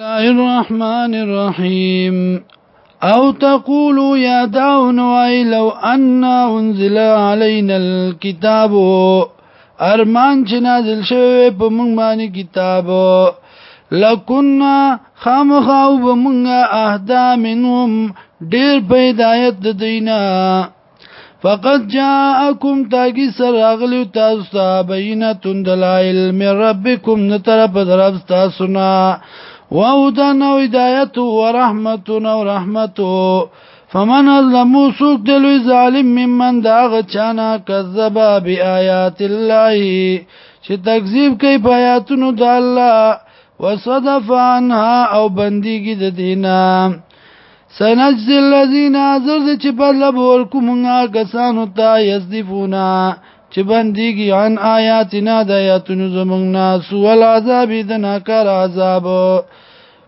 الله الرحمن الرحيم أو تقولوا يا دعون وأي لو أن أنزل علينا الكتاب ارمان چې نازل شوی په مونږ باندې کتاب لکنا خامخاو به مونږه اهدا منهم ډیر پیدایت د دینا فقد جاءكم تاگی سر اغلیو تاسو تا بینتون دلائل من ربکم نطرف درب تاسونا وهدن او هدایت و رحمت او رحمت فمن ظلم سوق دلوی ظالم ممن داغ چانا کذب بیاات الله چې تکذیب کوي په آیاتونو د الله وصدف عنها او بنديګي د دینا سنجزي الذين عذر چې بدل بول کومه کسانو ته یذفونا چې بنديږي عن آیاتنا د آیاتونو زمونږنا سوال عذاب د ناکار عذاب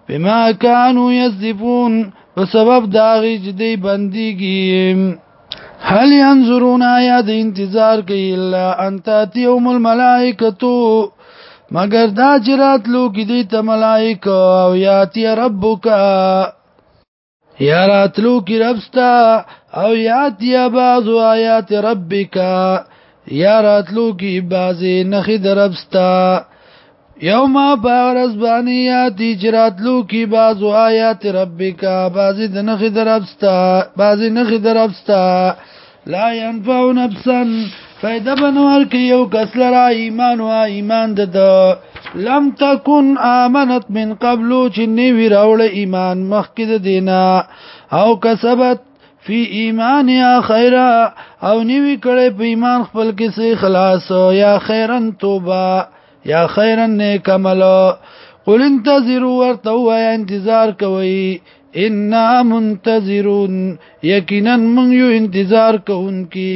بما كانوا يذبون په سبب داغي چې دی بنديږي هل ينظرون آیا د انتظار کوي الا ان تاتي يوم الملائکه مگر دا جرات لو کې دی ته ملائکه او یاتی ربک یا راتلو کې ربستا او یاتی بعض آیات ربک یا راتلو کی بازی نخی دربستا یوما باغرز بانی آتی چی راتلو کی بازو آیات ربکا بازی نخی دربستا بازی نخی دربستا لا ینفعو نفسن فیده بنوار که یو کس لرا ایمان و ایمان دده لم تکن آمنت من قبلو چی نیوی راول ایمان مخکد دینا او کسبت فی ایمان یا خیر او نیوی کړي په ایمان خپل کې سي خلاص یا خیرن توبه یا خیرن نیک عمل قل انتظروا ورتو انتظار کوي ان منتظرون یقینا من یو انتظار کوونکی